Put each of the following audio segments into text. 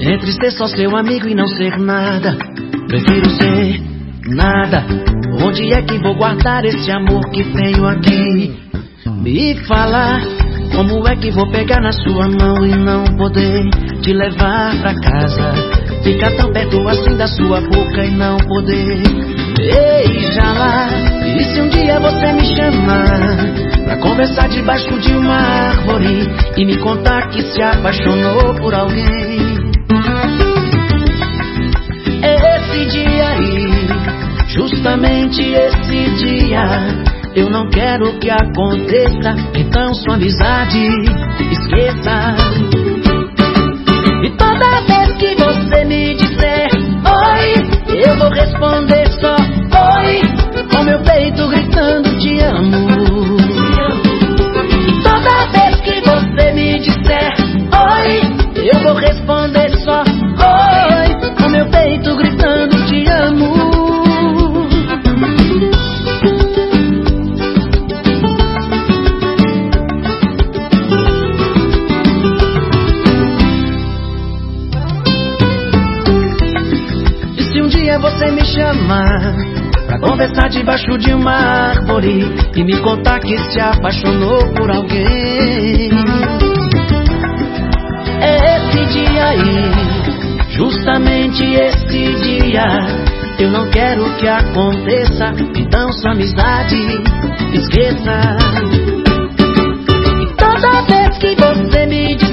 Entre ser só seu amigo e não ser nada, prefiro ser nada. Onde é que vou guardar esse amor que tenho aqui? Me fala, como é que vou pegar na sua mão e não poder te levar pra casa? Ficar tão perto assim da sua boca e não poder beijá-la. E se um dia você me chamar pra conversar debaixo de uma árvore e me contar que se apaixonou por alguém? Esse dia aí, justamente esse dia, eu não quero que aconteça. Então sua amizade esqueça. E Dia você me chamar pra conversar debaixo de uma árvore e me contar que se apaixonou por alguém? É esse dia aí, justamente esse dia. Eu não quero que aconteça, então sua amizade esqueça. E toda vez que você me disser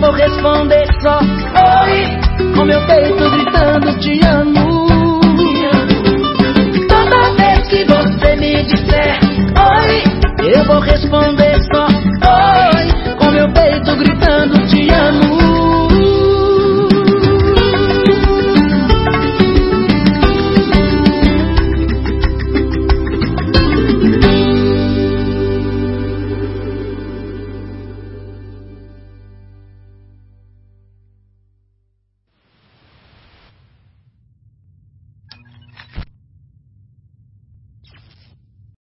vou responder só. Oi, com meu peito gritando te amo.